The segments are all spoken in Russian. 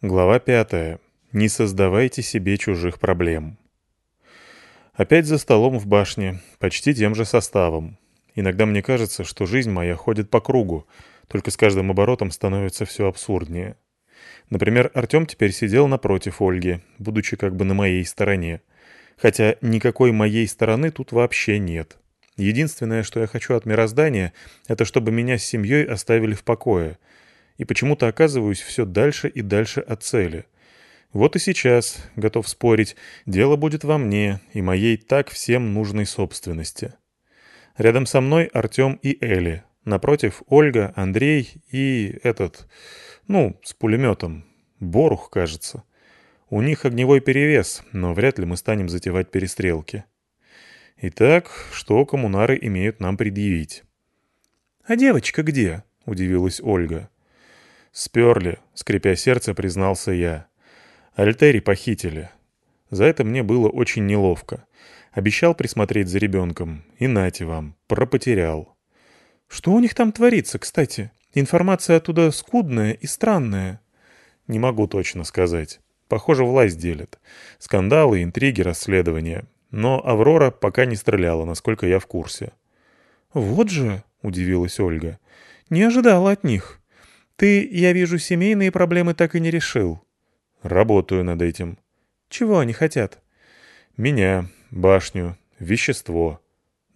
Глава пятая. Не создавайте себе чужих проблем. Опять за столом в башне, почти тем же составом. Иногда мне кажется, что жизнь моя ходит по кругу, только с каждым оборотом становится все абсурднее. Например, Артем теперь сидел напротив Ольги, будучи как бы на моей стороне. Хотя никакой моей стороны тут вообще нет. Единственное, что я хочу от мироздания, это чтобы меня с семьей оставили в покое. И почему-то оказываюсь все дальше и дальше от цели. Вот и сейчас, готов спорить, дело будет во мне и моей так всем нужной собственности. Рядом со мной Артем и Элли. Напротив Ольга, Андрей и этот, ну, с пулеметом. Борух, кажется. У них огневой перевес, но вряд ли мы станем затевать перестрелки. Итак, что коммунары имеют нам предъявить? «А девочка где?» — удивилась Ольга. «Сперли», — скрипя сердце, признался я. «Альтери похитили. За это мне было очень неловко. Обещал присмотреть за ребенком. И нате вам, пропотерял». «Что у них там творится, кстати? Информация оттуда скудная и странная». «Не могу точно сказать. Похоже, власть делит. Скандалы, интриги, расследования. Но Аврора пока не стреляла, насколько я в курсе. «Вот же», — удивилась Ольга, — «не ожидала от них. Ты, я вижу, семейные проблемы так и не решил». «Работаю над этим». «Чего они хотят?» «Меня, башню, вещество».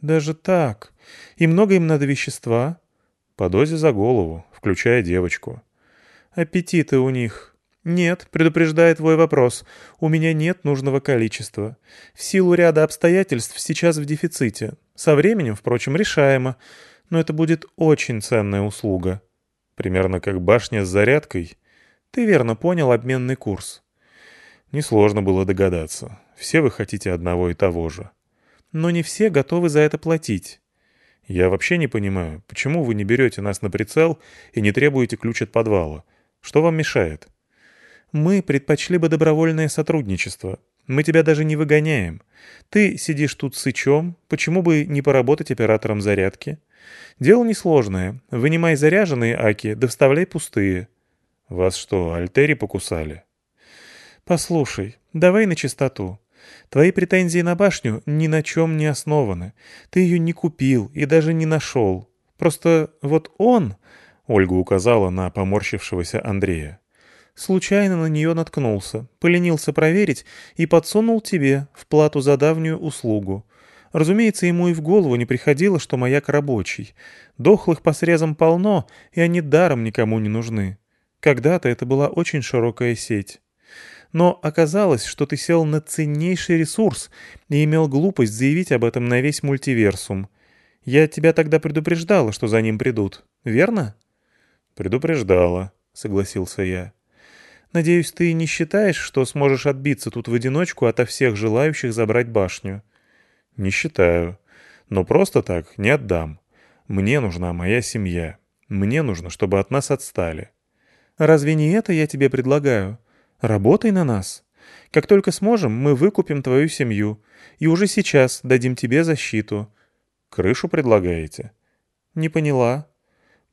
«Даже так? И много им надо вещества?» «По дозе за голову, включая девочку». «Аппетиты у них. «Нет, предупреждает твой вопрос. У меня нет нужного количества. В силу ряда обстоятельств сейчас в дефиците. Со временем, впрочем, решаемо. Но это будет очень ценная услуга». «Примерно как башня с зарядкой?» «Ты верно понял обменный курс». Несложно было догадаться. Все вы хотите одного и того же. Но не все готовы за это платить. Я вообще не понимаю, почему вы не берете нас на прицел и не требуете ключ от подвала? Что вам мешает? Мы предпочли бы добровольное сотрудничество. Мы тебя даже не выгоняем. Ты сидишь тут сычом, почему бы не поработать оператором зарядки? Дело несложное. Вынимай заряженные аки, да вставляй пустые. Вас что, альтери покусали? Послушай, давай на чистоту. Твои претензии на башню ни на чем не основаны. Ты ее не купил и даже не нашел. Просто вот он, — Ольга указала на поморщившегося Андрея, Случайно на нее наткнулся, поленился проверить и подсунул тебе в плату за давнюю услугу. Разумеется, ему и в голову не приходило, что маяк рабочий. Дохлых по срезам полно, и они даром никому не нужны. Когда-то это была очень широкая сеть. Но оказалось, что ты сел на ценнейший ресурс и имел глупость заявить об этом на весь мультиверсум. Я тебя тогда предупреждала, что за ним придут, верно? «Предупреждала», — согласился я. Надеюсь, ты не считаешь, что сможешь отбиться тут в одиночку ото всех желающих забрать башню?» «Не считаю. Но просто так не отдам. Мне нужна моя семья. Мне нужно, чтобы от нас отстали». «Разве не это я тебе предлагаю? Работай на нас. Как только сможем, мы выкупим твою семью. И уже сейчас дадим тебе защиту». «Крышу предлагаете?» «Не поняла».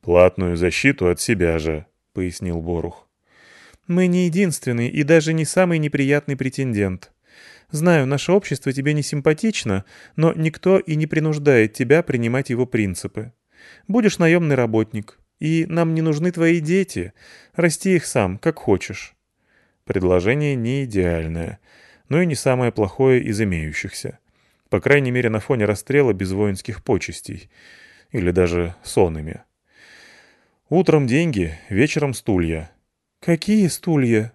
«Платную защиту от себя же», — пояснил Борух. Мы не единственный и даже не самый неприятный претендент. Знаю, наше общество тебе не симпатично, но никто и не принуждает тебя принимать его принципы. Будешь наемный работник, и нам не нужны твои дети. Расти их сам, как хочешь». Предложение не идеальное, но и не самое плохое из имеющихся. По крайней мере, на фоне расстрела без воинских почестей. Или даже сонными. Утром деньги, вечером стулья. «Какие стулья?»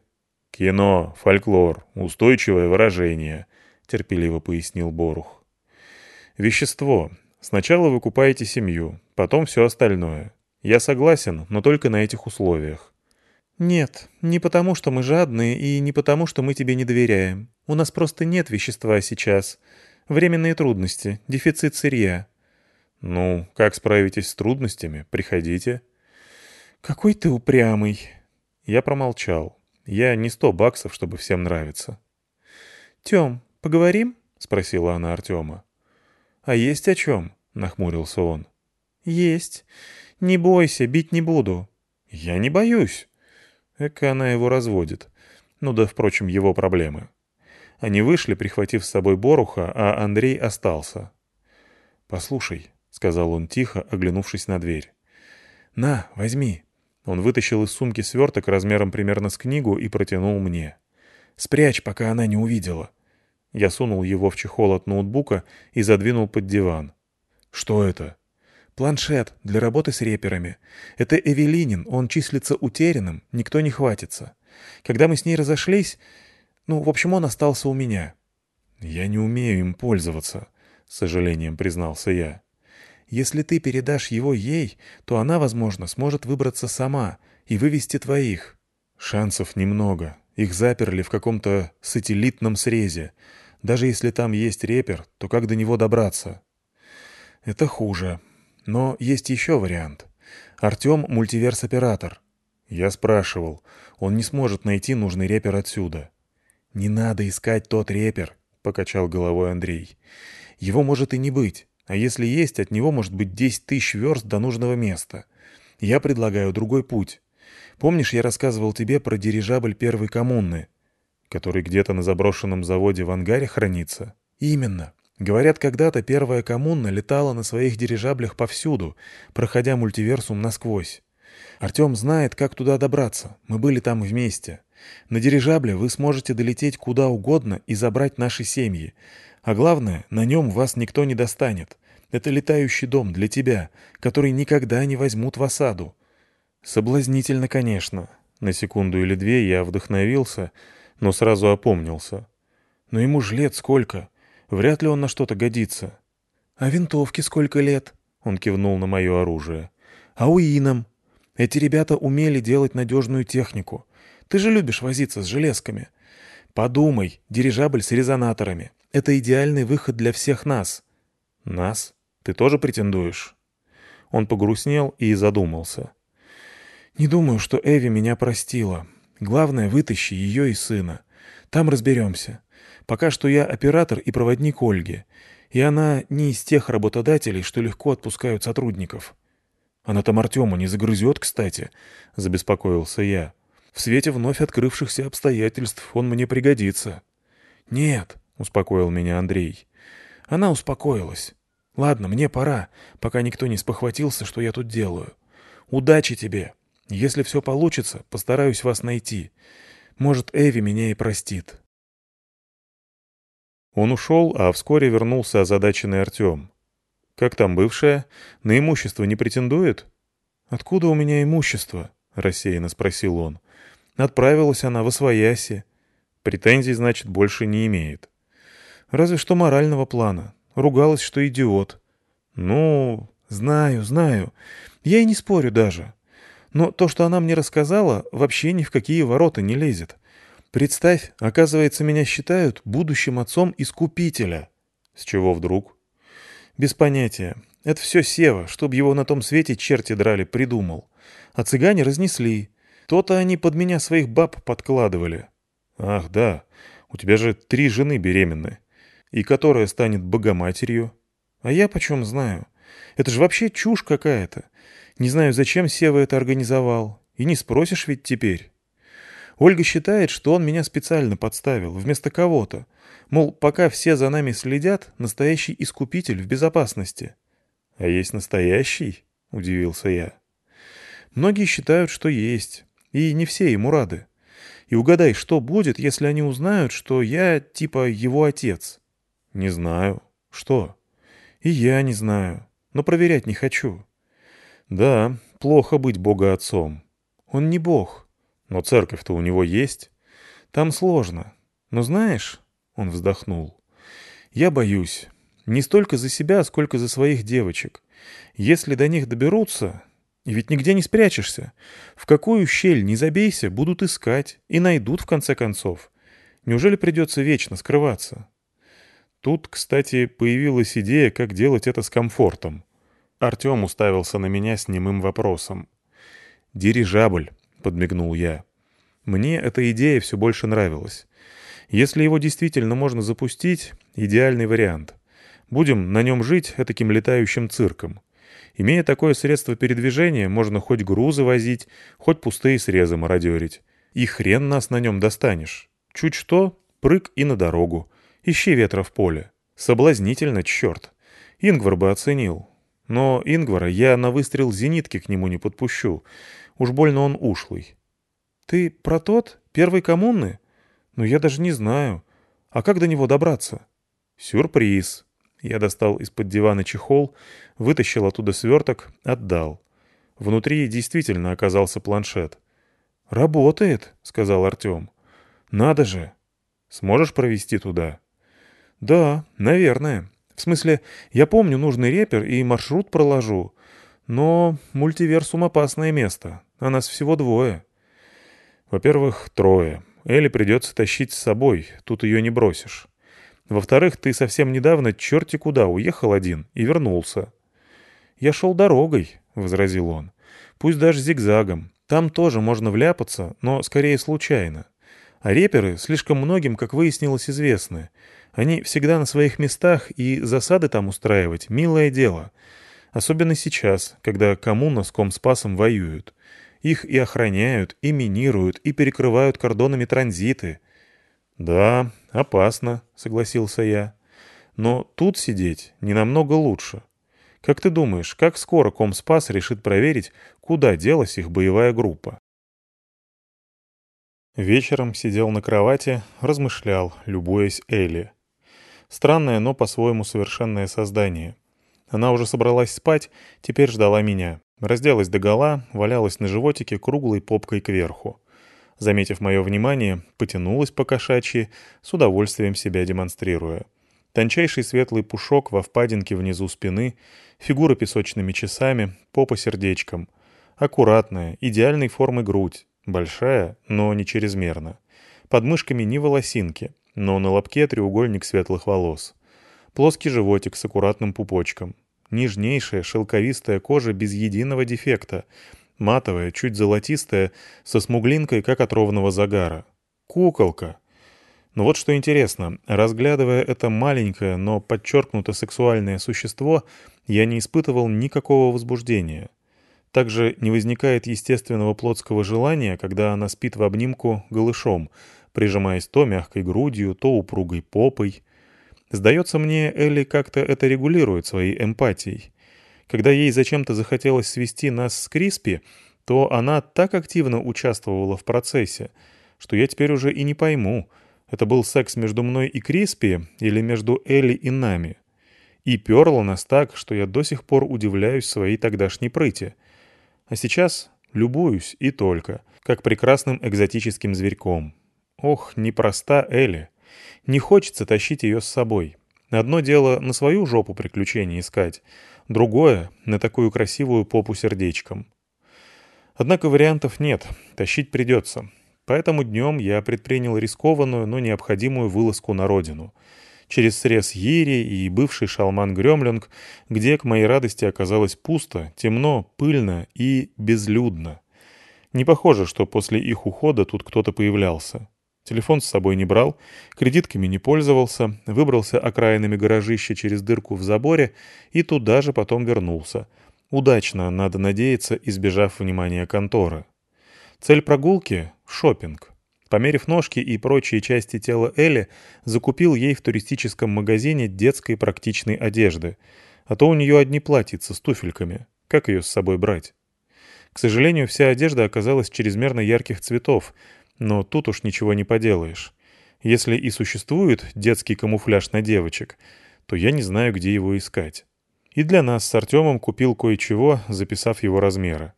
«Кино, фольклор, устойчивое выражение», — терпеливо пояснил Борух. «Вещество. Сначала вы купаете семью, потом все остальное. Я согласен, но только на этих условиях». «Нет, не потому, что мы жадные, и не потому, что мы тебе не доверяем. У нас просто нет вещества сейчас. Временные трудности, дефицит сырья». «Ну, как справитесь с трудностями? Приходите». «Какой ты упрямый», я промолчал. Я не сто баксов, чтобы всем нравиться. «Тем, поговорим?» — спросила она Артема. «А есть о чем?» — нахмурился он. «Есть. Не бойся, бить не буду». «Я не боюсь». Эка она его разводит. Ну да, впрочем, его проблемы. Они вышли, прихватив с собой Боруха, а Андрей остался. «Послушай», — сказал он тихо, оглянувшись на дверь. «На, возьми». Он вытащил из сумки сверток размером примерно с книгу и протянул мне. «Спрячь, пока она не увидела». Я сунул его в чехол от ноутбука и задвинул под диван. «Что это?» «Планшет для работы с реперами. Это Эвелинин, он числится утерянным, никто не хватится. Когда мы с ней разошлись, ну, в общем, он остался у меня». «Я не умею им пользоваться», — с сожалением признался я. «Если ты передашь его ей, то она, возможно, сможет выбраться сама и вывести твоих». «Шансов немного. Их заперли в каком-то сателлитном срезе. Даже если там есть репер, то как до него добраться?» «Это хуже. Но есть еще вариант. Артем — мультиверс-оператор. Я спрашивал. Он не сможет найти нужный репер отсюда. «Не надо искать тот репер», — покачал головой Андрей. «Его может и не быть. А если есть, от него может быть 10 тысяч верст до нужного места. Я предлагаю другой путь. Помнишь, я рассказывал тебе про дирижабль первой коммуны, который где-то на заброшенном заводе в ангаре хранится? Именно. Говорят, когда-то первая коммуна летала на своих дирижаблях повсюду, проходя мультиверсум насквозь. Артем знает, как туда добраться. Мы были там вместе. На дирижабле вы сможете долететь куда угодно и забрать наши семьи. А главное, на нем вас никто не достанет. Это летающий дом для тебя, который никогда не возьмут в осаду. Соблазнительно, конечно. На секунду или две я вдохновился, но сразу опомнился. Но ему ж лет сколько? Вряд ли он на что-то годится. А винтовки сколько лет? Он кивнул на мое оружие. А уинам? Эти ребята умели делать надежную технику. Ты же любишь возиться с железками. Подумай, дирижабль с резонаторами. Это идеальный выход для всех нас. Нас? Ты тоже претендуешь? Он погрустнел и задумался. Не думаю, что Эви меня простила. Главное, вытащи ее и сына. Там разберемся. Пока что я оператор и проводник Ольги. И она не из тех работодателей, что легко отпускают сотрудников. Она там Артема не загрызет, кстати, — забеспокоился я. В свете вновь открывшихся обстоятельств он мне пригодится. «Нет», — успокоил меня Андрей. Она успокоилась. «Ладно, мне пора, пока никто не спохватился, что я тут делаю. Удачи тебе. Если все получится, постараюсь вас найти. Может, Эви меня и простит». Он ушел, а вскоре вернулся озадаченный Артем. «Как там бывшая? На имущество не претендует?» «Откуда у меня имущество?» — рассеянно спросил он. Отправилась она в Освояси. Претензий, значит, больше не имеет. Разве что морального плана. Ругалась, что идиот. Ну, знаю, знаю. Я и не спорю даже. Но то, что она мне рассказала, вообще ни в какие ворота не лезет. Представь, оказывается, меня считают будущим отцом искупителя. С чего вдруг? Без понятия. Это все Сева, чтобы его на том свете черти драли, придумал. А цыгане разнесли. То-то они под меня своих баб подкладывали. Ах, да, у тебя же три жены беременны. И которая станет богоматерью? А я почем знаю? Это же вообще чушь какая-то. Не знаю, зачем Сева это организовал. И не спросишь ведь теперь. Ольга считает, что он меня специально подставил, вместо кого-то. Мол, пока все за нами следят, настоящий искупитель в безопасности. — А есть настоящий? — удивился я. Многие считают, что есть и не все ему рады. И угадай, что будет, если они узнают, что я типа его отец? Не знаю. Что? И я не знаю, но проверять не хочу. Да, плохо быть бога-отцом. Он не бог. Но церковь-то у него есть. Там сложно. Но знаешь, он вздохнул, я боюсь. Не столько за себя, сколько за своих девочек. Если до них доберутся, и ведь нигде не спрячешься. В какую щель не забейся, будут искать и найдут в конце концов. Неужели придется вечно скрываться? Тут, кстати, появилась идея, как делать это с комфортом. Артем уставился на меня с немым вопросом. «Дирижабль», — подмигнул я. Мне эта идея все больше нравилась. Если его действительно можно запустить, идеальный вариант. Будем на нем жить этаким летающим цирком. Имея такое средство передвижения, можно хоть грузы возить, хоть пустые срезы мародерить. И хрен нас на нем достанешь. Чуть что, прыг и на дорогу. Ищи ветра в поле. Соблазнительно, черт. Ингвар бы оценил. Но Ингвара я на выстрел зенитки к нему не подпущу. Уж больно он ушлый. «Ты про тот? Первой коммуны? Ну, я даже не знаю. А как до него добраться?» «Сюрприз». Я достал из-под дивана чехол, вытащил оттуда сверток, отдал. Внутри действительно оказался планшет. «Работает», — сказал Артем. «Надо же». «Сможешь провести туда?» «Да, наверное. В смысле, я помню нужный репер и маршрут проложу. Но мультиверсум — опасное место, а нас всего двое». «Во-первых, трое. Элли придется тащить с собой, тут ее не бросишь. Во-вторых, ты совсем недавно черти куда уехал один и вернулся». «Я шел дорогой», — возразил он. «Пусть даже зигзагом. Там тоже можно вляпаться, но скорее случайно. А реперы слишком многим, как выяснилось, известны. Они всегда на своих местах, и засады там устраивать — милое дело. Особенно сейчас, когда коммуна с Комспасом воюют. Их и охраняют, и минируют, и перекрывают кордонами транзиты. «Да, опасно», — согласился я. «Но тут сидеть не намного лучше. Как ты думаешь, как скоро Комспас решит проверить, куда делась их боевая группа?» Вечером сидел на кровати, размышлял, любуясь Элли. Странное, но по-своему совершенное создание. Она уже собралась спать, теперь ждала меня. Разделась догола, валялась на животике круглой попкой кверху заметив мое внимание, потянулась по кошачьи, с удовольствием себя демонстрируя. Тончайший светлый пушок во впадинке внизу спины, фигура песочными часами, попа сердечком. Аккуратная, идеальной формы грудь, большая, но не чрезмерно. Под мышками ни волосинки, но на лобке треугольник светлых волос. Плоский животик с аккуратным пупочком. Нежнейшая шелковистая кожа без единого дефекта, матовая, чуть золотистая, со смуглинкой, как от ровного загара. Куколка. Но вот что интересно, разглядывая это маленькое, но подчеркнуто сексуальное существо, я не испытывал никакого возбуждения. Также не возникает естественного плотского желания, когда она спит в обнимку голышом, прижимаясь то мягкой грудью, то упругой попой. Сдается мне, Элли как-то это регулирует своей эмпатией. Когда ей зачем-то захотелось свести нас с Криспи, то она так активно участвовала в процессе, что я теперь уже и не пойму, это был секс между мной и Криспи или между Элли и нами. И перла нас так, что я до сих пор удивляюсь своей тогдашней прыти. А сейчас любуюсь и только, как прекрасным экзотическим зверьком. Ох, непроста Элли. Не хочется тащить ее с собой. Одно дело на свою жопу приключений искать, другое — на такую красивую попу сердечком. Однако вариантов нет, тащить придется. Поэтому днем я предпринял рискованную, но необходимую вылазку на родину. Через срез Ири и бывший шалман Гремлинг, где, к моей радости, оказалось пусто, темно, пыльно и безлюдно. Не похоже, что после их ухода тут кто-то появлялся. Телефон с собой не брал, кредитками не пользовался, выбрался окраинами гаражища через дырку в заборе и туда же потом вернулся. Удачно, надо надеяться, избежав внимания конторы. Цель прогулки — шопинг. Померив ножки и прочие части тела Элли, закупил ей в туристическом магазине детской практичной одежды. А то у нее одни платьица с туфельками. Как ее с собой брать? К сожалению, вся одежда оказалась чрезмерно ярких цветов, но тут уж ничего не поделаешь. Если и существует детский камуфляж на девочек, то я не знаю, где его искать. И для нас с Артемом купил кое-чего, записав его размеры.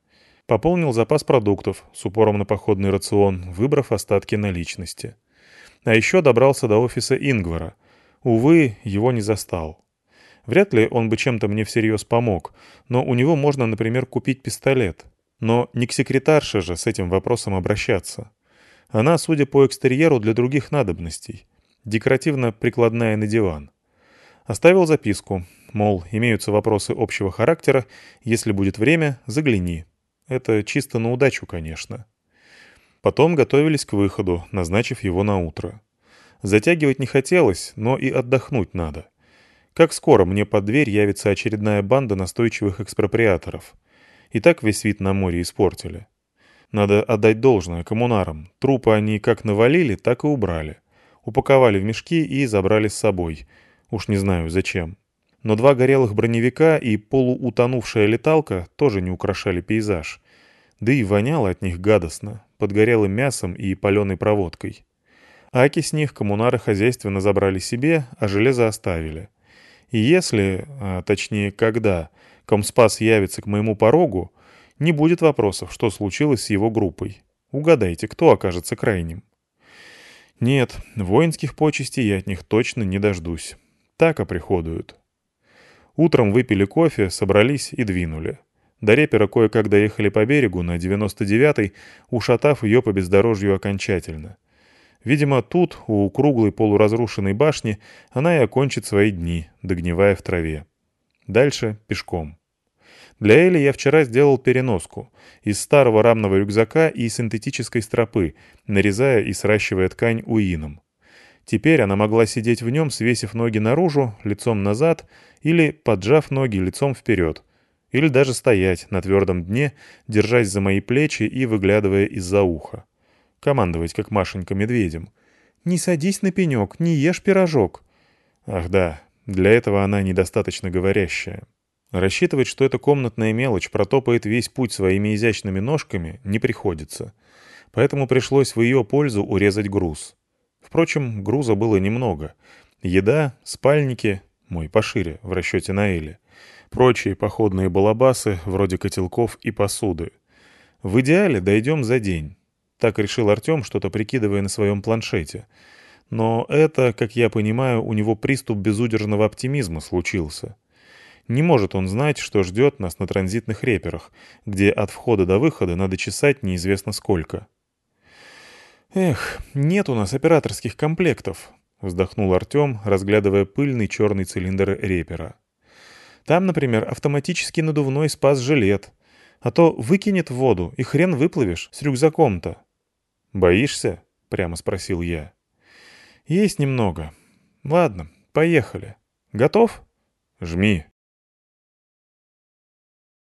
Пополнил запас продуктов с упором на походный рацион, выбрав остатки наличности. А еще добрался до офиса Ингвара. Увы, его не застал. Вряд ли он бы чем-то мне всерьез помог, но у него можно, например, купить пистолет. Но не к секретарше же с этим вопросом обращаться. Она, судя по экстерьеру, для других надобностей. Декоративно-прикладная на диван. Оставил записку, мол, имеются вопросы общего характера, если будет время, загляни. Это чисто на удачу, конечно. Потом готовились к выходу, назначив его на утро. Затягивать не хотелось, но и отдохнуть надо. Как скоро мне под дверь явится очередная банда настойчивых экспроприаторов. И так весь вид на море испортили. Надо отдать должное коммунарам. Трупы они как навалили, так и убрали. Упаковали в мешки и забрали с собой. Уж не знаю, зачем. Но два горелых броневика и полуутонувшая леталка тоже не украшали пейзаж. Да и воняло от них гадостно, подгорелым мясом и паленой проводкой. Аки с них коммунары хозяйственно забрали себе, а железо оставили. И если, а точнее когда, Комспас явится к моему порогу, не будет вопросов, что случилось с его группой. Угадайте, кто окажется крайним. Нет, воинских почестей я от них точно не дождусь. Так оприходуют. Утром выпили кофе, собрались и двинули. До репера кое-как доехали по берегу на 99-й, ушатав ее по бездорожью окончательно. Видимо, тут, у круглой полуразрушенной башни, она и окончит свои дни, догнивая в траве. Дальше пешком. Для Эли я вчера сделал переноску из старого рамного рюкзака и синтетической стропы, нарезая и сращивая ткань уином. Теперь она могла сидеть в нем, свесив ноги наружу, лицом назад, или поджав ноги лицом вперед, или даже стоять на твердом дне, держась за мои плечи и выглядывая из-за уха. Командовать, как Машенька медведем. «Не садись на пенек, не ешь пирожок». Ах да, для этого она недостаточно говорящая. Рассчитывать, что эта комнатная мелочь протопает весь путь своими изящными ножками, не приходится. Поэтому пришлось в ее пользу урезать груз. Впрочем, груза было немного. Еда, спальники, мой пошире, в расчете на Эли, прочие походные балабасы, вроде котелков и посуды. В идеале дойдем за день. Так решил Артем, что-то прикидывая на своем планшете. Но это, как я понимаю, у него приступ безудержного оптимизма случился. Не может он знать, что ждет нас на транзитных реперах, где от входа до выхода надо чесать неизвестно сколько. «Эх, нет у нас операторских комплектов», — вздохнул Артем, разглядывая пыльный черный цилиндр репера. «Там, например, автоматический надувной спас-жилет, а то выкинет в воду, и хрен выплывешь с рюкзаком-то». «Боишься?» — прямо спросил я. «Есть немного. Ладно, поехали. Готов?» «Жми».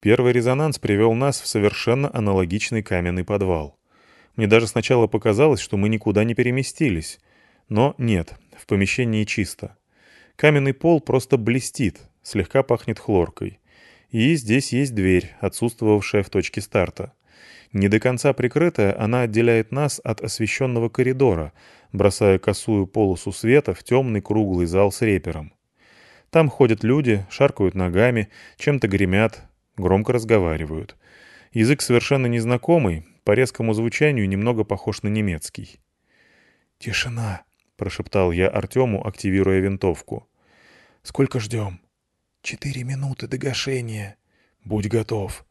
Первый резонанс привел нас в совершенно аналогичный каменный подвал. Мне даже сначала показалось, что мы никуда не переместились. Но нет, в помещении чисто. Каменный пол просто блестит, слегка пахнет хлоркой. И здесь есть дверь, отсутствовавшая в точке старта. Не до конца прикрытая, она отделяет нас от освещенного коридора, бросая косую полосу света в темный круглый зал с репером. Там ходят люди, шаркают ногами, чем-то гремят, громко разговаривают. Язык совершенно незнакомый, по резкому звучанию немного похож на немецкий. «Тишина», — прошептал я Артему, активируя винтовку. «Сколько ждем?» «Четыре минуты до гашения. Будь готов».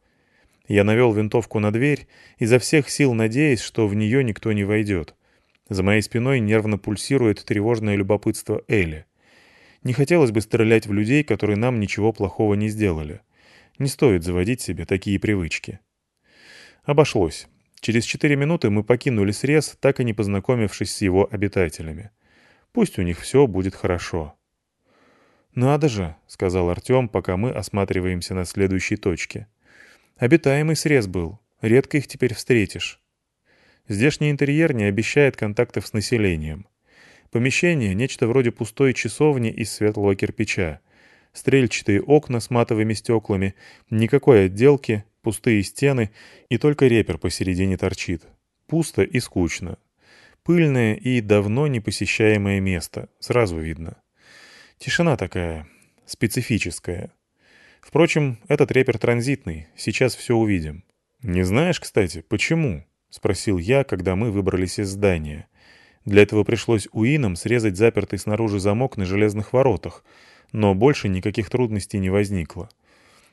Я навел винтовку на дверь, изо всех сил надеясь, что в нее никто не войдет. За моей спиной нервно пульсирует тревожное любопытство Эли. Не хотелось бы стрелять в людей, которые нам ничего плохого не сделали. Не стоит заводить себе такие привычки. Обошлось. Через четыре минуты мы покинули срез, так и не познакомившись с его обитателями. Пусть у них все будет хорошо. «Надо же», — сказал Артем, пока мы осматриваемся на следующей точке. «Обитаемый срез был. Редко их теперь встретишь». Здешний интерьер не обещает контактов с населением. Помещение — нечто вроде пустой часовни из светлого кирпича. Стрельчатые окна с матовыми стеклами, никакой отделки, пустые стены, и только репер посередине торчит. Пусто и скучно. Пыльное и давно не посещаемое место, сразу видно. Тишина такая, специфическая. Впрочем, этот репер транзитный, сейчас все увидим. «Не знаешь, кстати, почему?» — спросил я, когда мы выбрались из здания. Для этого пришлось уином срезать запертый снаружи замок на железных воротах, но больше никаких трудностей не возникло.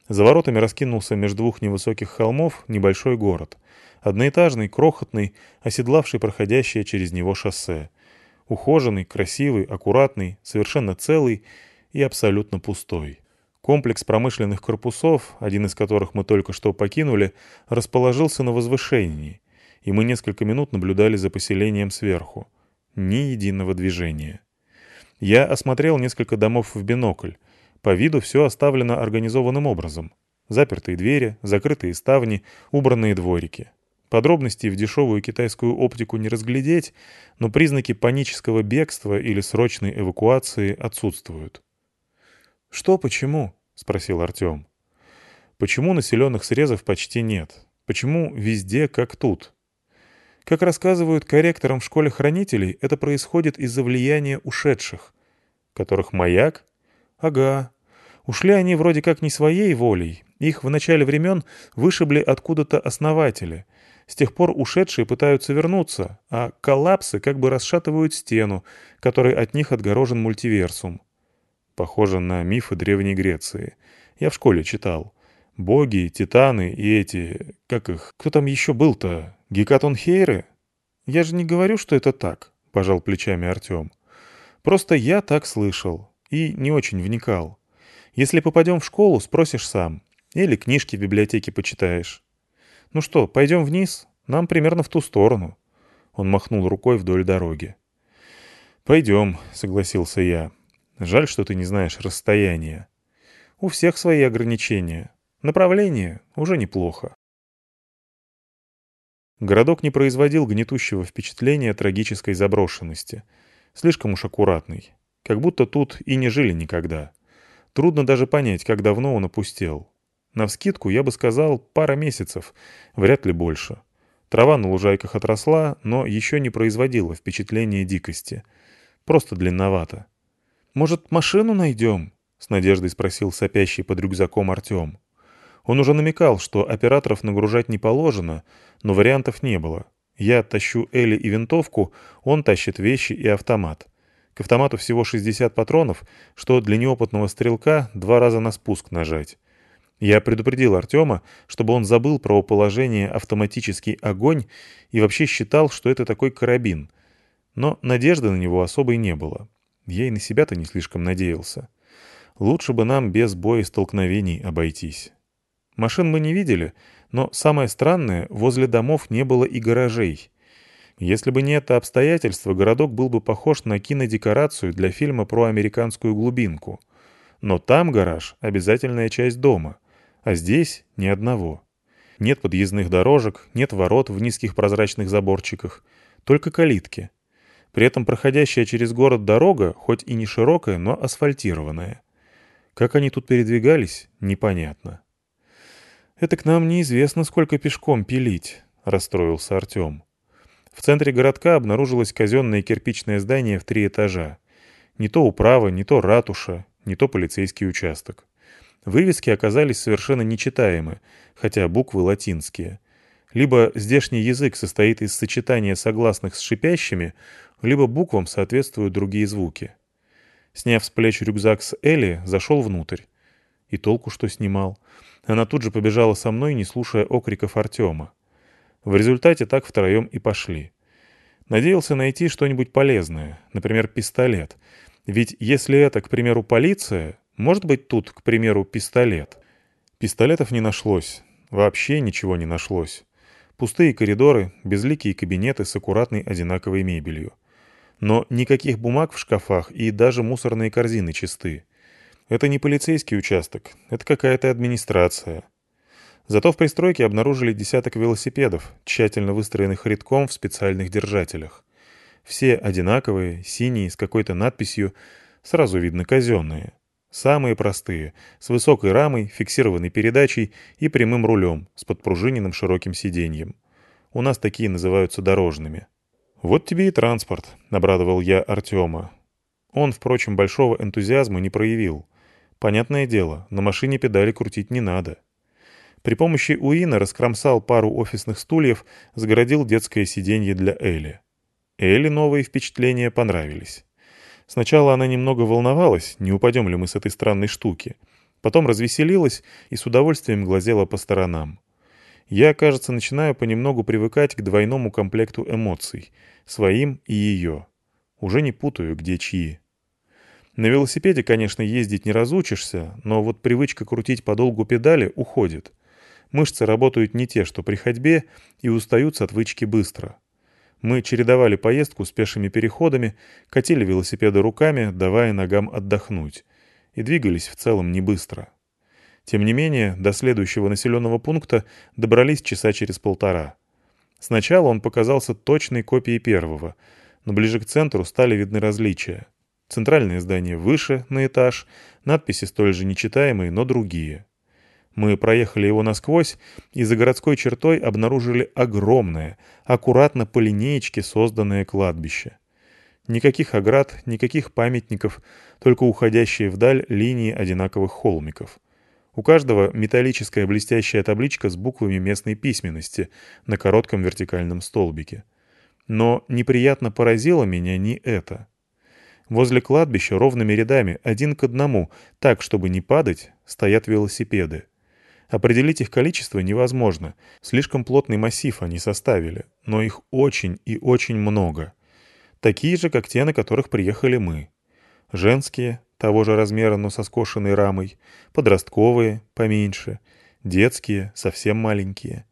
За воротами раскинулся между двух невысоких холмов небольшой город. Одноэтажный, крохотный, оседлавший проходящее через него шоссе. Ухоженный, красивый, аккуратный, совершенно целый и абсолютно пустой. Комплекс промышленных корпусов, один из которых мы только что покинули, расположился на возвышении, и мы несколько минут наблюдали за поселением сверху. Ни единого движения. Я осмотрел несколько домов в бинокль, По виду все оставлено организованным образом. Запертые двери, закрытые ставни, убранные дворики. Подробностей в дешевую китайскую оптику не разглядеть, но признаки панического бегства или срочной эвакуации отсутствуют. «Что почему?» — спросил Артем. «Почему населенных срезов почти нет? Почему везде как тут?» Как рассказывают корректорам в школе хранителей, это происходит из-за влияния ушедших. Которых маяк? Ага. Ушли они вроде как не своей волей. Их в начале времен вышибли откуда-то основатели. С тех пор ушедшие пытаются вернуться, а коллапсы как бы расшатывают стену, которой от них отгорожен мультиверсум. Похоже на мифы Древней Греции. Я в школе читал. Боги, титаны и эти... Как их? Кто там еще был-то? Гекатон Хейры? Я же не говорю, что это так, пожал плечами Артем. Просто я так слышал и не очень вникал. Если попадем в школу, спросишь сам. Или книжки в библиотеке почитаешь. Ну что, пойдем вниз? Нам примерно в ту сторону. Он махнул рукой вдоль дороги. «Пойдем», — согласился я. «Жаль, что ты не знаешь расстояния. У всех свои ограничения. Направление уже неплохо». Городок не производил гнетущего впечатления трагической заброшенности. Слишком уж аккуратный. Как будто тут и не жили никогда. Трудно даже понять, как давно он опустел. Навскидку, я бы сказал, пара месяцев, вряд ли больше. Трава на лужайках отросла, но еще не производила впечатления дикости. Просто длинновато. «Может, машину найдем?» — с надеждой спросил сопящий под рюкзаком Артем. Он уже намекал, что операторов нагружать не положено, но вариантов не было. Я тащу Элли и винтовку, он тащит вещи и автомат. К автомату всего 60 патронов, что для неопытного стрелка два раза на спуск нажать. Я предупредил Артема, чтобы он забыл про положение автоматический огонь и вообще считал, что это такой карабин. Но надежды на него особой не было. Я и на себя-то не слишком надеялся. Лучше бы нам без боестолкновений обойтись. Машин мы не видели, но самое странное, возле домов не было и гаражей. Если бы не это обстоятельство, городок был бы похож на кинодекорацию для фильма про американскую глубинку. Но там гараж — обязательная часть дома, а здесь ни одного. Нет подъездных дорожек, нет ворот в низких прозрачных заборчиках, только калитки. При этом проходящая через город дорога, хоть и не широкая, но асфальтированная. Как они тут передвигались, непонятно. «Это к нам неизвестно, сколько пешком пилить», — расстроился Артем. В центре городка обнаружилось казенное кирпичное здание в три этажа. Не то управа, не то ратуша, не то полицейский участок. Вывески оказались совершенно нечитаемы, хотя буквы латинские. Либо здешний язык состоит из сочетания согласных с шипящими, либо буквам соответствуют другие звуки. Сняв с плеч рюкзак с Элли, зашел внутрь. И толку, что снимал. Она тут же побежала со мной, не слушая окриков Артема. В результате так втроем и пошли. Надеялся найти что-нибудь полезное, например, пистолет. Ведь если это, к примеру, полиция, может быть тут, к примеру, пистолет. Пистолетов не нашлось. Вообще ничего не нашлось. Пустые коридоры, безликие кабинеты с аккуратной одинаковой мебелью. Но никаких бумаг в шкафах и даже мусорные корзины чисты. Это не полицейский участок, это какая-то администрация. Зато в пристройке обнаружили десяток велосипедов, тщательно выстроенных редком в специальных держателях. Все одинаковые, синие, с какой-то надписью, сразу видно казенные. Самые простые, с высокой рамой, фиксированной передачей и прямым рулем, с подпружиненным широким сиденьем. У нас такие называются дорожными. «Вот тебе и транспорт», — обрадовал я Артема. Он, впрочем, большого энтузиазма не проявил. Понятное дело, на машине педали крутить не надо. При помощи Уина раскромсал пару офисных стульев, загородил детское сиденье для Элли. Элли новые впечатления понравились. Сначала она немного волновалась, не упадем ли мы с этой странной штуки. Потом развеселилась и с удовольствием глазела по сторонам. Я, кажется, начинаю понемногу привыкать к двойному комплекту эмоций, своим и ее. Уже не путаю, где чьи. На велосипеде, конечно, ездить не разучишься, но вот привычка крутить подолгу педали уходит. Мышцы работают не те, что при ходьбе, и устают с отвычки быстро. Мы чередовали поездку с пешими переходами, катили велосипеды руками, давая ногам отдохнуть. и двигались в целом не быстро. Тем не менее, до следующего населенного пункта добрались часа через полтора. Сначала он показался точной копией первого, но ближе к центру стали видны различия. Центральное здание выше, на этаж, надписи столь же нечитаемые, но другие. Мы проехали его насквозь и за городской чертой обнаружили огромное, аккуратно по линеечке созданное кладбище. Никаких оград, никаких памятников, только уходящие вдаль линии одинаковых холмиков. У каждого металлическая блестящая табличка с буквами местной письменности на коротком вертикальном столбике. Но неприятно поразило меня не это. Возле кладбища ровными рядами, один к одному, так, чтобы не падать, стоят велосипеды. Определить их количество невозможно, слишком плотный массив они составили, но их очень и очень много. Такие же, как те, на которых приехали мы. Женские, того же размера, но со скошенной рамой, подростковые, поменьше, детские, совсем маленькие.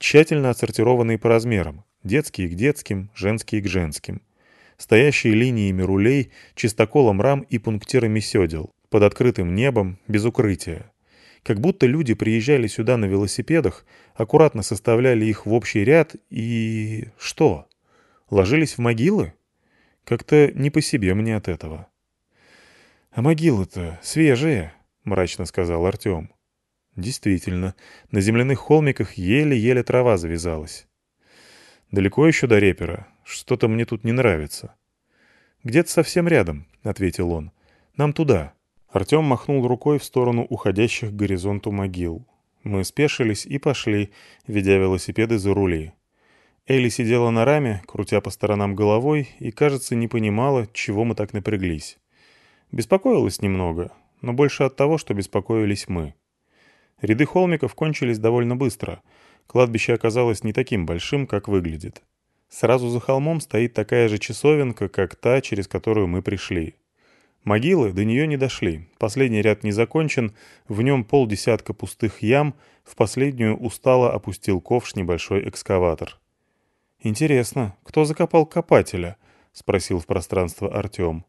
Тщательно отсортированные по размерам, детские к детским, женские к женским. Стоящие линиями рулей, чистоколом рам и пунктирами седел, под открытым небом, без укрытия. Как будто люди приезжали сюда на велосипедах, аккуратно составляли их в общий ряд и... что? Ложились в могилы? Как-то не по себе мне от этого. «А могилы-то свежие», — мрачно сказал Артем. Действительно, на земляных холмиках еле-еле трава завязалась. «Далеко еще до репера? Что-то мне тут не нравится». «Где-то совсем рядом», — ответил он. «Нам туда». Артем махнул рукой в сторону уходящих к горизонту могил. Мы спешились и пошли, ведя велосипеды за рули. Элли сидела на раме, крутя по сторонам головой, и, кажется, не понимала, чего мы так напряглись. Беспокоилась немного, но больше от того, что беспокоились мы. Ряды холмиков кончились довольно быстро. Кладбище оказалось не таким большим, как выглядит. Сразу за холмом стоит такая же часовенка, как та, через которую мы пришли. Могилы до нее не дошли. Последний ряд не закончен, в нем полдесятка пустых ям, в последнюю устало опустил ковш небольшой экскаватор. «Интересно, кто закопал копателя?» — спросил в пространство Артем.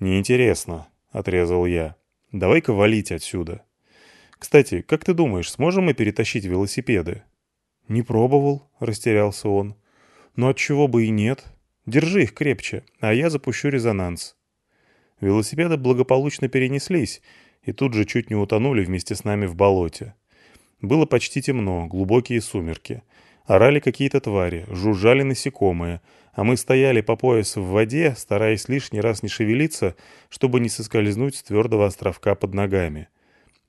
«Неинтересно», — отрезал я. «Давай-ка валить отсюда». «Кстати, как ты думаешь, сможем мы перетащить велосипеды?» «Не пробовал», — растерялся он. «Но отчего бы и нет. Держи их крепче, а я запущу резонанс». Велосипеды благополучно перенеслись и тут же чуть не утонули вместе с нами в болоте. Было почти темно, глубокие сумерки. Орали какие-то твари, жужжали насекомые — а мы стояли по пояс в воде, стараясь лишний раз не шевелиться, чтобы не соскользнуть с твердого островка под ногами.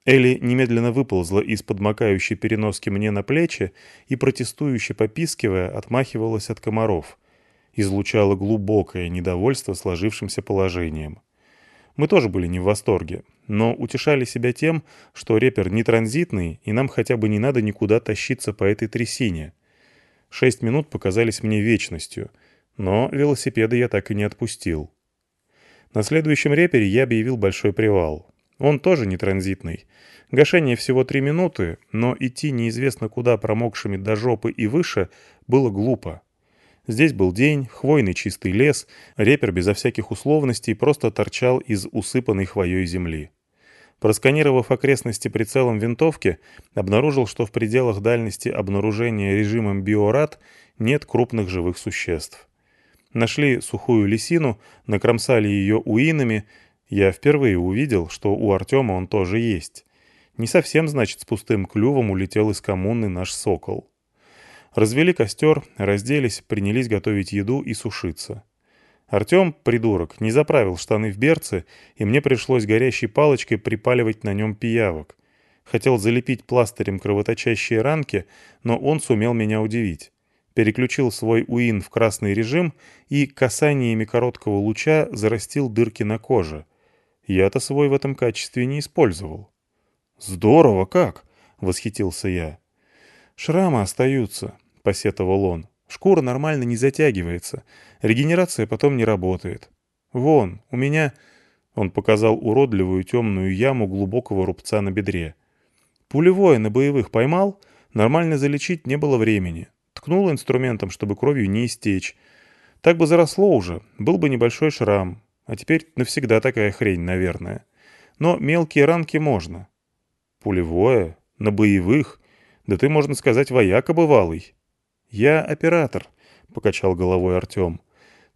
Элли немедленно выползла из подмокающей переноски мне на плечи и, протестующе попискивая, отмахивалась от комаров. Излучала глубокое недовольство сложившимся положением. Мы тоже были не в восторге, но утешали себя тем, что репер не транзитный, и нам хотя бы не надо никуда тащиться по этой трясине. Шесть минут показались мне вечностью — но велосипеды я так и не отпустил. На следующем репере я объявил большой привал. Он тоже не транзитный. Гашение всего три минуты, но идти неизвестно куда промокшими до жопы и выше было глупо. Здесь был день, хвойный чистый лес, репер безо всяких условностей просто торчал из усыпанной хвоей земли. Просканировав окрестности прицелом винтовки, обнаружил, что в пределах дальности обнаружения режимом биорад нет крупных живых существ. Нашли сухую лисину, накромсали ее уинами. Я впервые увидел, что у Артема он тоже есть. Не совсем, значит, с пустым клювом улетел из коммуны наш сокол. Развели костер, разделись, принялись готовить еду и сушиться. Артем, придурок, не заправил штаны в берцы, и мне пришлось горящей палочкой припаливать на нем пиявок. Хотел залепить пластырем кровоточащие ранки, но он сумел меня удивить переключил свой УИН в красный режим и касаниями короткого луча зарастил дырки на коже. Я-то свой в этом качестве не использовал. «Здорово как!» — восхитился я. «Шрамы остаются», — посетовал он. «Шкура нормально не затягивается. Регенерация потом не работает. Вон, у меня...» Он показал уродливую темную яму глубокого рубца на бедре. «Пулевое на боевых поймал? Нормально залечить не было времени. Ткнул инструментом, чтобы кровью не истечь. Так бы заросло уже, был бы небольшой шрам. А теперь навсегда такая хрень, наверное. но мелкие ранки можно. Пулевое? На боевых? Да ты, можно сказать, вояка бывалый. Я оператор, — покачал головой Артем.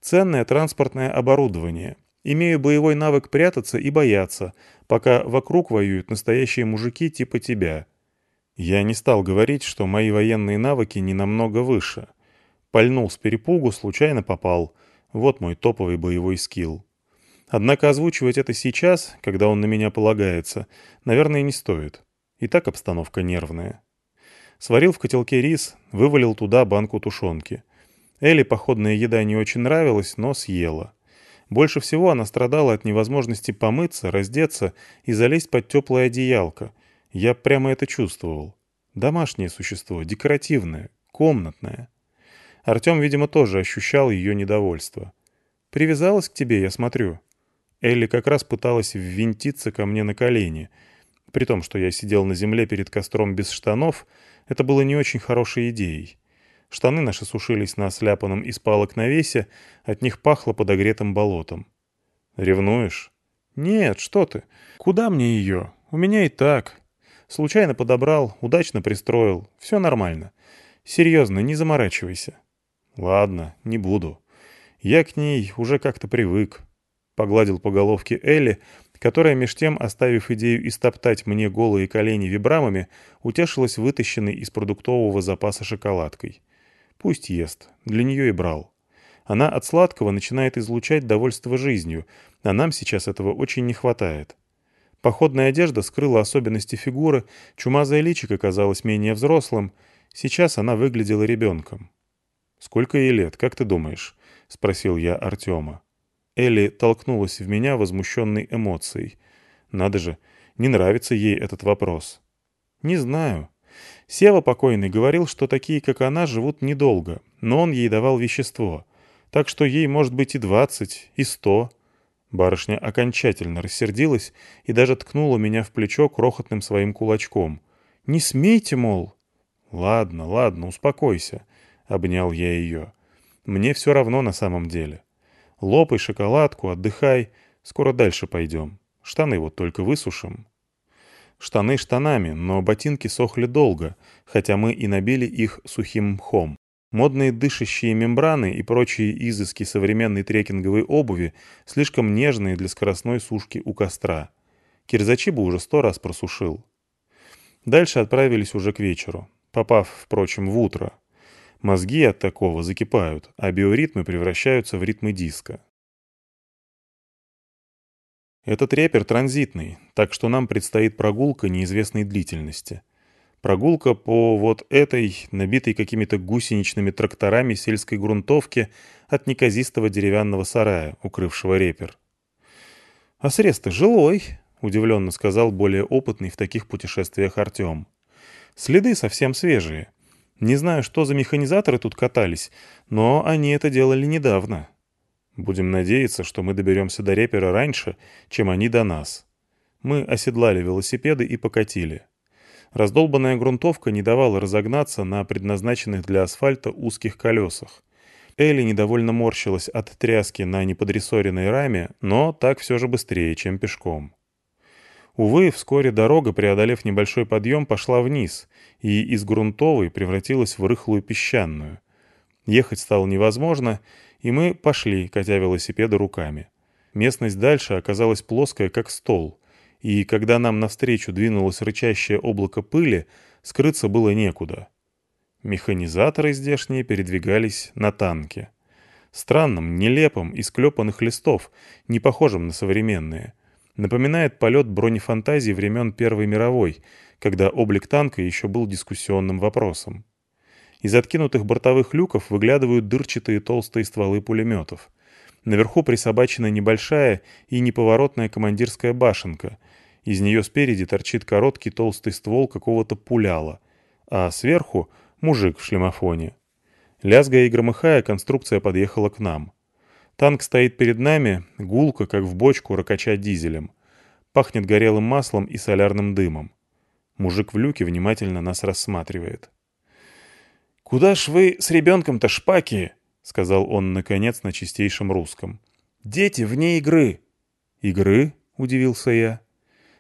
Ценное транспортное оборудование. Имею боевой навык прятаться и бояться, пока вокруг воюют настоящие мужики типа тебя. Я не стал говорить, что мои военные навыки не намного выше. Пальнул с перепугу, случайно попал. Вот мой топовый боевой скилл. Однако озвучивать это сейчас, когда он на меня полагается, наверное, не стоит. И так обстановка нервная. Сварил в котелке рис, вывалил туда банку тушенки. Элли походная еда не очень нравилась, но съела. Больше всего она страдала от невозможности помыться, раздеться и залезть под теплое одеялко. Я прямо это чувствовал. Домашнее существо, декоративное, комнатное. Артем, видимо, тоже ощущал ее недовольство. «Привязалась к тебе, я смотрю». Элли как раз пыталась ввинтиться ко мне на колени. При том, что я сидел на земле перед костром без штанов, это было не очень хорошей идеей. Штаны наши сушились на сляпанном из палок навесе, от них пахло подогретым болотом. «Ревнуешь?» «Нет, что ты. Куда мне ее? У меня и так. Случайно подобрал, удачно пристроил. Все нормально. Серьезно, не заморачивайся». «Ладно, не буду. Я к ней уже как-то привык». Погладил по головке Элли, которая меж тем, оставив идею истоптать мне голые колени вибрамами, утешилась вытащенной из продуктового запаса шоколадкой. Пусть ест, для нее и брал. Она от сладкого начинает излучать довольство жизнью, а нам сейчас этого очень не хватает. Походная одежда скрыла особенности фигуры, чумазая личико казалось менее взрослым, сейчас она выглядела ребенком. «Сколько ей лет, как ты думаешь?» — спросил я Артема. Элли толкнулась в меня возмущенной эмоцией. Надо же, не нравится ей этот вопрос. «Не знаю», Сева покойный говорил, что такие, как она, живут недолго, но он ей давал вещество. Так что ей может быть и двадцать, и сто. Барышня окончательно рассердилась и даже ткнула меня в плечо крохотным своим кулачком. «Не смейте, мол!» «Ладно, ладно, успокойся», — обнял я ее. «Мне все равно на самом деле. Лопай шоколадку, отдыхай, скоро дальше пойдем. Штаны вот только высушим». Штаны штанами, но ботинки сохли долго, хотя мы и набили их сухим мхом. Модные дышащие мембраны и прочие изыски современной трекинговой обуви слишком нежные для скоростной сушки у костра. Кирзачи бы уже сто раз просушил. Дальше отправились уже к вечеру, попав, впрочем, в утро. Мозги от такого закипают, а биоритмы превращаются в ритмы диска. Этот репер транзитный, так что нам предстоит прогулка неизвестной длительности. Прогулка по вот этой, набитой какими-то гусеничными тракторами сельской грунтовке от неказистого деревянного сарая, укрывшего репер. «А срез-то жилой», — удивленно сказал более опытный в таких путешествиях Артем. «Следы совсем свежие. Не знаю, что за механизаторы тут катались, но они это делали недавно». Будем надеяться, что мы доберемся до репера раньше, чем они до нас. Мы оседлали велосипеды и покатили. Раздолбанная грунтовка не давала разогнаться на предназначенных для асфальта узких колесах. Элли недовольно морщилась от тряски на неподрессоренной раме, но так все же быстрее, чем пешком. Увы, вскоре дорога, преодолев небольшой подъем, пошла вниз и из грунтовой превратилась в рыхлую песчаную. Ехать стало невозможно, и мы пошли, катя велосипеды руками. Местность дальше оказалась плоская, как стол, и когда нам навстречу двинулось рычащее облако пыли, скрыться было некуда. Механизаторы здешние передвигались на танке. Странным, нелепым, из клепанных листов, не похожим на современные. Напоминает полет бронефантазии времен Первой мировой, когда облик танка еще был дискуссионным вопросом. Из откинутых бортовых люков выглядывают дырчатые толстые стволы пулеметов. Наверху присобачена небольшая и неповоротная командирская башенка. Из нее спереди торчит короткий толстый ствол какого-то пуляла, а сверху — мужик в шлемофоне. Лязгая и громыхая, конструкция подъехала к нам. Танк стоит перед нами, гулко, как в бочку, ракача дизелем. Пахнет горелым маслом и солярным дымом. Мужик в люке внимательно нас рассматривает. «Куда ж вы с ребенком-то шпаки?» — сказал он, наконец, на чистейшем русском. «Дети вне игры». «Игры?» — удивился я.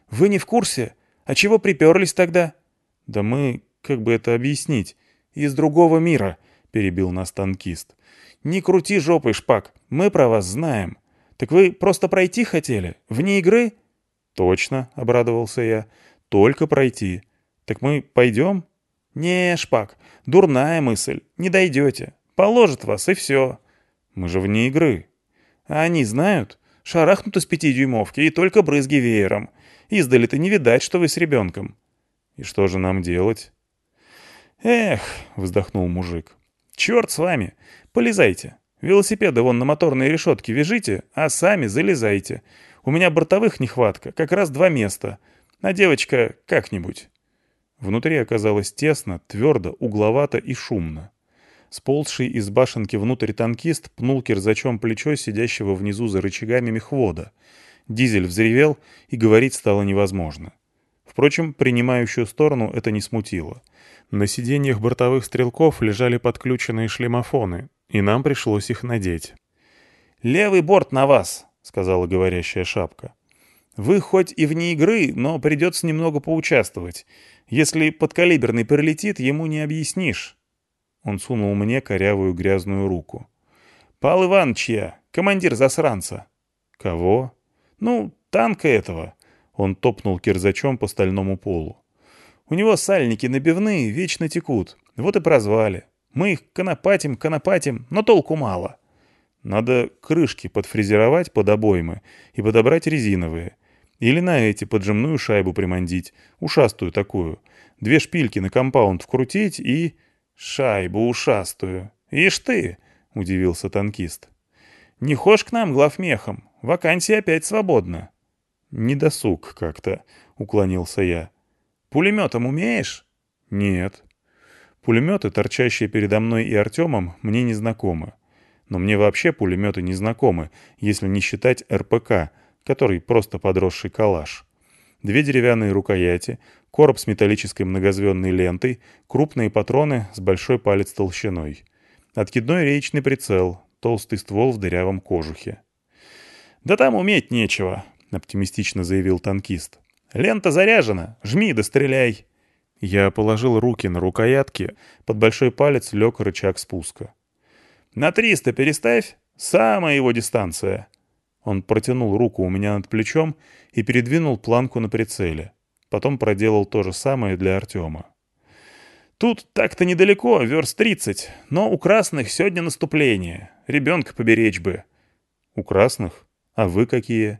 Вы не в курсе? А чего приперлись тогда?» «Да мы, как бы это объяснить, из другого мира», — перебил нас танкист. «Не крути жопой, Шпак, мы про вас знаем. Так вы просто пройти хотели? Вне игры?» «Точно», — обрадовался я, — «только пройти. Так мы пойдем?» «Не, Шпак, дурная мысль, не дойдете. Положат вас, и все». «Мы же вне игры». «А они знают? Шарахнут из пятидюймовки, и только брызги веером. Издали-то не видать, что вы с ребенком». «И что же нам делать?» «Эх», — вздохнул мужик, — «черт с вами, полезайте. Велосипеды вон на моторные решетки вяжите, а сами залезайте. У меня бортовых нехватка, как раз два места. А девочка как-нибудь». Внутри оказалось тесно, твердо, угловато и шумно. Сползший из башенки внутрь танкист пнул кирзачом плечо сидящего внизу за рычагами мехвода. Дизель взревел, и говорить стало невозможно. Впрочем, принимающую сторону это не смутило. На сиденьях бортовых стрелков лежали подключенные шлемофоны, и нам пришлось их надеть. «Левый борт на вас», — сказала говорящая шапка. «Вы хоть и вне игры, но придется немного поучаствовать. Если подкалиберный прилетит, ему не объяснишь». Он сунул мне корявую грязную руку. «Пал Иванович я, командир засранца». «Кого?» «Ну, танка этого». Он топнул кирзачом по стальному полу. «У него сальники набивные, вечно текут. Вот и прозвали. Мы их конопатим, конопатим, но толку мало». «Надо крышки подфрезеровать под обоймы и подобрать резиновые. Или на эти поджимную шайбу примандить, ушастую такую. Две шпильки на компаунд вкрутить и...» «Шайбу ушастую. Ишь ты!» — удивился танкист. «Не хошь к нам главмехом. Вакансия опять свободна». «Не досуг как-то», — уклонился я. «Пулеметом умеешь?» «Нет». Пулеметы, торчащие передо мной и Артемом, мне не знакомы. Но мне вообще пулеметы не знакомы, если не считать РПК, который просто подросший калаш. Две деревянные рукояти, короб с металлической многозвенной лентой, крупные патроны с большой палец толщиной. Откидной речный прицел, толстый ствол в дырявом кожухе. «Да там уметь нечего», — оптимистично заявил танкист. «Лента заряжена, жми да стреляй». Я положил руки на рукоятки, под большой палец лег рычаг спуска. «На триста переставь, самая его дистанция». Он протянул руку у меня над плечом и передвинул планку на прицеле. Потом проделал то же самое для Артема. «Тут так-то недалеко, верст тридцать, но у красных сегодня наступление. Ребенка поберечь бы». «У красных? А вы какие?»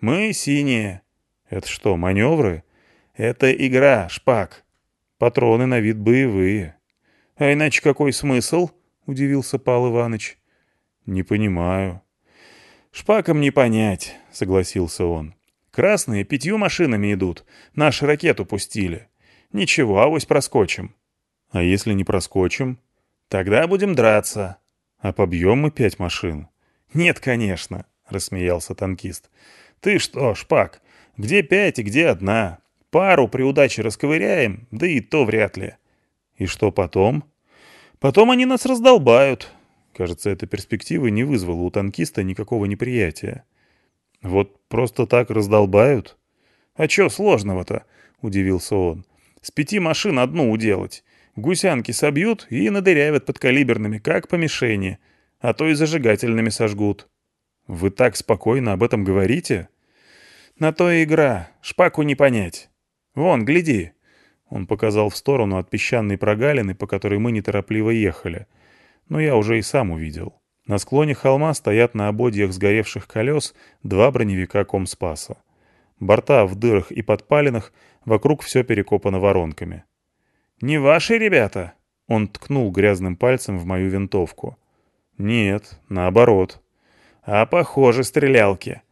«Мы синие». «Это что, маневры?» «Это игра, шпак». «Патроны на вид боевые». «А иначе какой смысл?» — удивился Пал Иваныч. «Не понимаю». «Шпаком не понять», — согласился он. Красные пятью машинами идут. Наши ракету пустили. Ничего, авось проскочим. А если не проскочим? Тогда будем драться. А побьем мы пять машин? Нет, конечно, рассмеялся танкист. Ты что, шпак, где пять и где одна? Пару при удаче расковыряем, да и то вряд ли. И что потом? Потом они нас раздолбают. Кажется, эта перспектива не вызвала у танкиста никакого неприятия. Вот просто так раздолбают? А чё сложного-то? Удивился он. С пяти машин одну уделать. Гусянки собьют и надырявят подкалиберными, как по мишени. А то и зажигательными сожгут. Вы так спокойно об этом говорите? На то и игра. Шпаку не понять. Вон, гляди. Он показал в сторону от песчаной прогалины, по которой мы неторопливо ехали. Но я уже и сам увидел. На склоне холма стоят на ободьях сгоревших колес два броневика Комспаса. Борта в дырах и подпалинах, вокруг все перекопано воронками. «Не ваши ребята?» Он ткнул грязным пальцем в мою винтовку. «Нет, наоборот». «А похоже, стрелялки».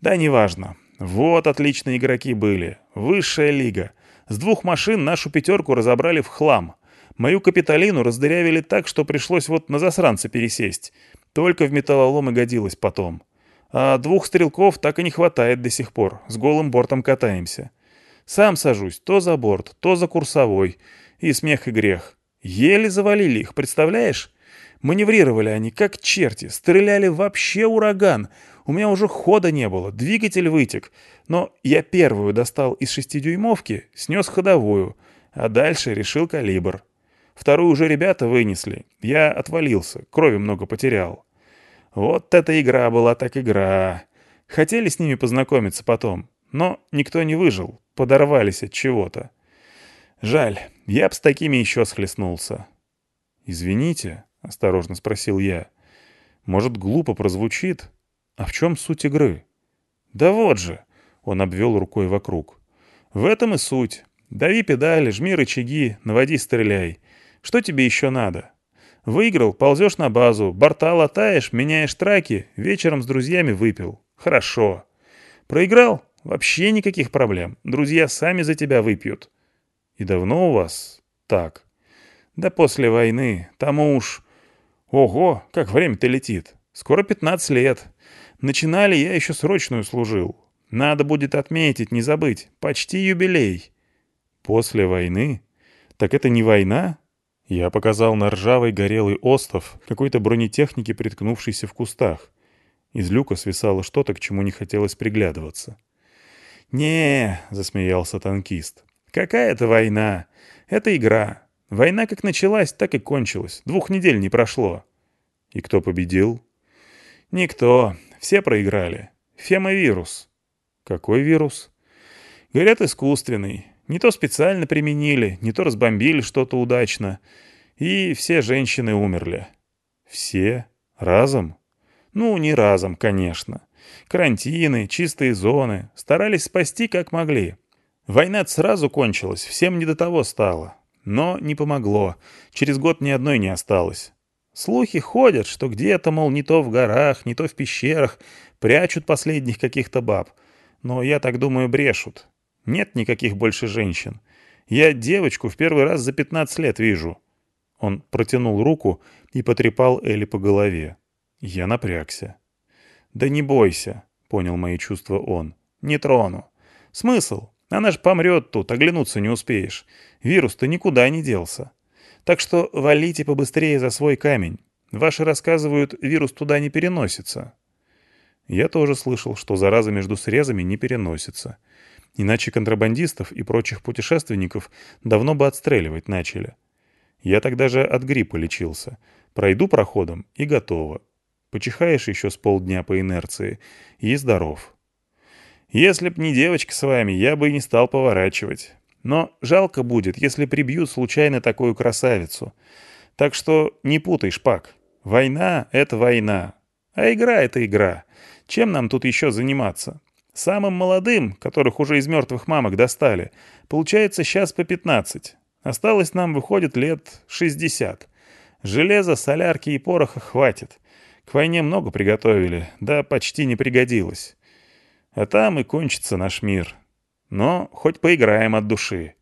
«Да неважно. Вот отличные игроки были. Высшая лига. С двух машин нашу пятерку разобрали в хлам. Мою капиталину раздырявили так, что пришлось вот на засранца пересесть. Только в металлолом и годилось потом. А двух стрелков так и не хватает до сих пор. С голым бортом катаемся. Сам сажусь то за борт, то за курсовой. И смех и грех. Еле завалили их, представляешь? Маневрировали они как черти, стреляли вообще ураган. У меня уже хода не было, двигатель вытек. Но я первую достал из шестидюймовки, снес ходовую, а дальше решил калибр. Вторую уже ребята вынесли. Я отвалился, крови много потерял. Вот эта игра была так игра. Хотели с ними познакомиться потом, но никто не выжил, подорвались от чего-то. Жаль, я б с такими еще схлестнулся. «Извините», — осторожно спросил я. «Может, глупо прозвучит? А в чем суть игры?» «Да вот же», — он обвел рукой вокруг. «В этом и суть. Дави педали, жми рычаги, наводи, стреляй. Что тебе еще надо? Выиграл, ползешь на базу, борта латаешь, меняешь траки, вечером с друзьями выпил. Хорошо. Проиграл? Вообще никаких проблем. Друзья сами за тебя выпьют. И давно у вас так? Да после войны. Тому уж... Ого, как время-то летит. Скоро 15 лет. Начинали я еще срочную служил. Надо будет отметить, не забыть. Почти юбилей. После войны? Так это не война? Я показал на ржавый горелый остов какой-то бронетехники, приткнувшейся в кустах. Из люка свисало что-то, к чему не хотелось приглядываться. не засмеялся танкист. «Какая это война? Это игра. Война как началась, так и кончилась. Двух недель не прошло». «И кто победил?» «Никто. Все проиграли. Фемовирус». «Какой вирус?» «Говорят, искусственный. Не то специально применили, не то разбомбили что-то удачно. И все женщины умерли». «Все? Разом?» Ну, не разом, конечно. Карантины, чистые зоны. Старались спасти как могли. Война сразу кончилась, всем не до того стало. Но не помогло. Через год ни одной не осталось. Слухи ходят, что где-то, мол, не то в горах, не то в пещерах, прячут последних каких-то баб. Но я так думаю, брешут. Нет никаких больше женщин. Я девочку в первый раз за 15 лет вижу. Он протянул руку и потрепал Элли по голове. Я напрягся. «Да не бойся», — понял мои чувства он. «Не трону. Смысл? Она ж помрет тут, оглянуться не успеешь. Вирус-то никуда не делся. Так что валите побыстрее за свой камень. Ваши рассказывают, вирус туда не переносится». Я тоже слышал, что зараза между срезами не переносится. Иначе контрабандистов и прочих путешественников давно бы отстреливать начали. Я тогда же от гриппа лечился. Пройду проходом и готово. Почихаешь еще с полдня по инерции и здоров. Если б не девочка с вами, я бы и не стал поворачивать. Но жалко будет, если прибьют случайно такую красавицу. Так что не путай, шпак. Война — это война. А игра — это игра. Чем нам тут еще заниматься? Самым молодым, которых уже из мертвых мамок достали, получается сейчас по 15. Осталось нам, выходит, лет 60. Железа, солярки и пороха хватит. К войне много приготовили, да почти не пригодилось. А там и кончится наш мир. Но хоть поиграем от души.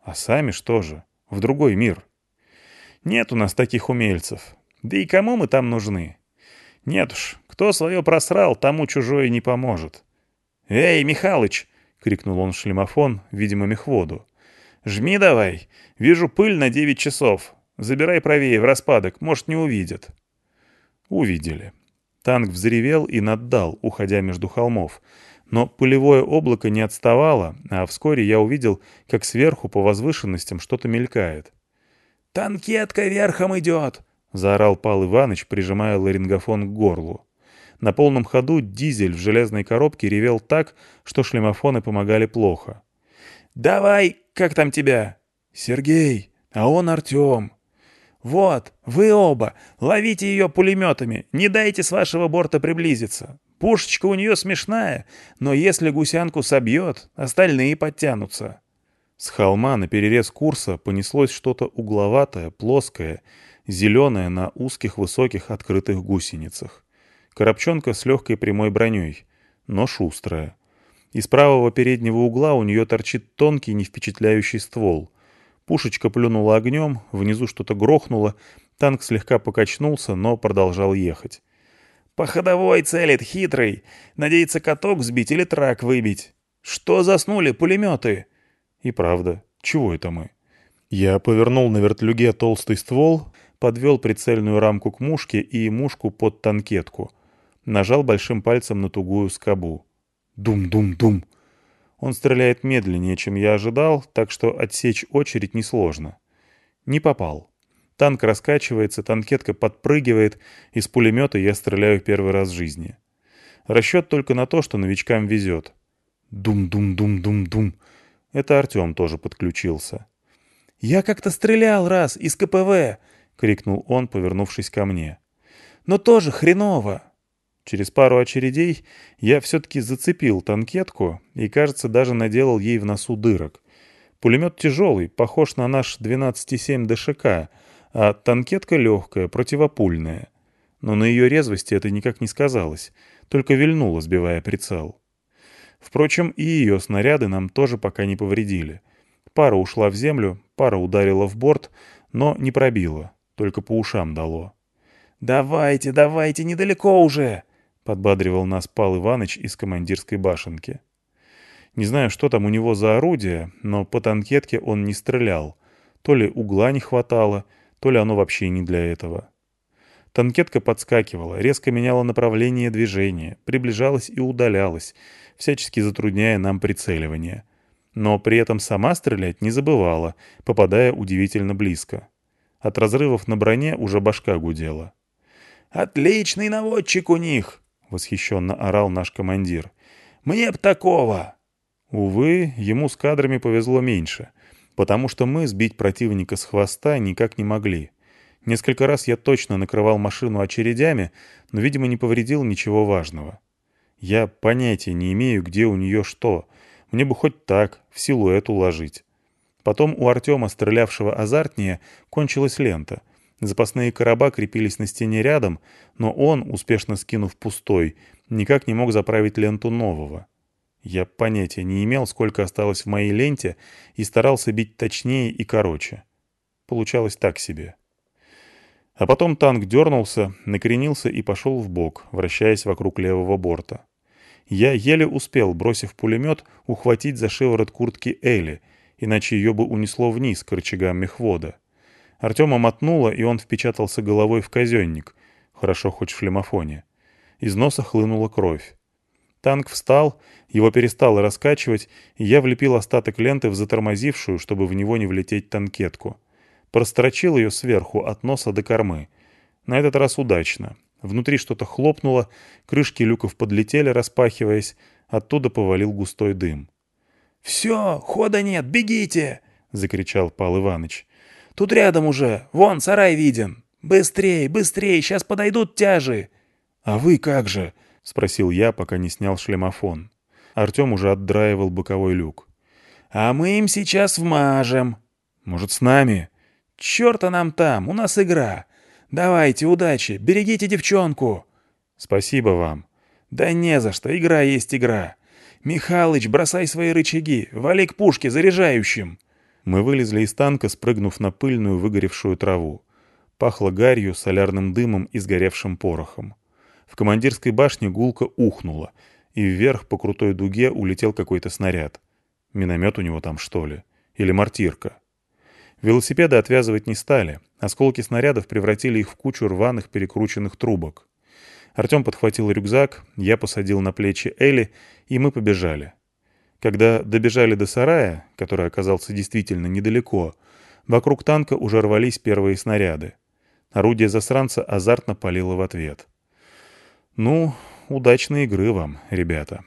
А сами что же? В другой мир. Нет у нас таких умельцев. Да и кому мы там нужны? Нет уж, кто свое просрал, тому чужое не поможет. «Эй, Михалыч!» — крикнул он в шлемофон, видимо, мехводу. «Жми давай! Вижу пыль на девять часов. Забирай правее в распадок, может, не увидят». Увидели. Танк взревел и наддал, уходя между холмов. Но пылевое облако не отставало, а вскоре я увидел, как сверху по возвышенностям что-то мелькает. «Танкетка верхом идет!» — заорал Пал Иваныч, прижимая ларингофон к горлу. На полном ходу дизель в железной коробке ревел так, что шлемофоны помогали плохо. «Давай, как там тебя?» «Сергей, а он Артем». «Вот, вы оба, ловите ее пулеметами, не дайте с вашего борта приблизиться. Пушечка у нее смешная, но если гусянку собьет, остальные подтянутся». С холма на перерез курса понеслось что-то угловатое, плоское, зеленое на узких высоких открытых гусеницах. Коробчонка с легкой прямой броней, но шустрая. Из правого переднего угла у нее торчит тонкий, не впечатляющий ствол — Пушечка плюнула огнем, внизу что-то грохнуло, танк слегка покачнулся, но продолжал ехать. «По ходовой целит, хитрый. Надеется каток сбить или трак выбить. Что заснули пулеметы?» И правда, чего это мы? Я повернул на вертлюге толстый ствол, подвел прицельную рамку к мушке и мушку под танкетку. Нажал большим пальцем на тугую скобу. Дум-дум-дум. Он стреляет медленнее, чем я ожидал, так что отсечь очередь несложно. Не попал. Танк раскачивается, танкетка подпрыгивает, из пулемета я стреляю первый раз в жизни. Расчет только на то, что новичкам везет. Дум-дум-дум-дум-дум. Это Артем тоже подключился. «Я как-то стрелял раз из КПВ!» — крикнул он, повернувшись ко мне. «Но тоже хреново!» Через пару очередей я все-таки зацепил танкетку и, кажется, даже наделал ей в носу дырок. Пулемет тяжелый, похож на наш 12,7 ДШК, а танкетка легкая, противопульная. Но на ее резвости это никак не сказалось, только вильнуло, сбивая прицел. Впрочем, и ее снаряды нам тоже пока не повредили. Пара ушла в землю, пара ударила в борт, но не пробила, только по ушам дало. «Давайте, давайте, недалеко уже!» — подбадривал нас Пал Иваныч из командирской башенки. Не знаю, что там у него за орудие, но по танкетке он не стрелял. То ли угла не хватало, то ли оно вообще не для этого. Танкетка подскакивала, резко меняла направление движения, приближалась и удалялась, всячески затрудняя нам прицеливание. Но при этом сама стрелять не забывала, попадая удивительно близко. От разрывов на броне уже башка гудела. «Отличный наводчик у них!» восхищенно орал наш командир. «Мне б такого!» Увы, ему с кадрами повезло меньше, потому что мы сбить противника с хвоста никак не могли. Несколько раз я точно накрывал машину очередями, но, видимо, не повредил ничего важного. Я понятия не имею, где у нее что. Мне бы хоть так, в силуэт уложить. Потом у Артема, стрелявшего азартнее, кончилась лента — Запасные короба крепились на стене рядом, но он, успешно скинув пустой, никак не мог заправить ленту нового. Я понятия не имел, сколько осталось в моей ленте, и старался бить точнее и короче. Получалось так себе. А потом танк дернулся, накренился и пошел в бок, вращаясь вокруг левого борта. Я еле успел, бросив пулемет, ухватить за шиворот куртки Элли, иначе ее бы унесло вниз к рычагам мехвода. Артема мотнуло, и он впечатался головой в казенник. Хорошо хоть в шлемофоне. Из носа хлынула кровь. Танк встал, его перестало раскачивать, и я влепил остаток ленты в затормозившую, чтобы в него не влететь танкетку. Прострочил ее сверху, от носа до кормы. На этот раз удачно. Внутри что-то хлопнуло, крышки люков подлетели, распахиваясь, оттуда повалил густой дым. «Все, хода нет, бегите!» — закричал Пал Иваныч. Тут рядом уже. Вон, сарай виден. Быстрей, быстрей, сейчас подойдут тяжи. А вы как же? Спросил я, пока не снял шлемофон. Артем уже отдраивал боковой люк. А мы им сейчас вмажем. Может, с нами? Чёрта нам там, у нас игра. Давайте, удачи, берегите девчонку. Спасибо вам. Да не за что, игра есть игра. Михалыч, бросай свои рычаги, вали к пушке заряжающим. Мы вылезли из танка, спрыгнув на пыльную выгоревшую траву. Пахло гарью, солярным дымом и сгоревшим порохом. В командирской башне гулко ухнуло, и вверх по крутой дуге улетел какой-то снаряд. Миномет у него там, что ли? Или мортирка? Велосипеды отвязывать не стали. Осколки снарядов превратили их в кучу рваных перекрученных трубок. Артем подхватил рюкзак, я посадил на плечи Элли, и мы побежали. Когда добежали до сарая, который оказался действительно недалеко, вокруг танка уже рвались первые снаряды. Орудие засранца азартно палило в ответ. «Ну, удачной игры вам, ребята».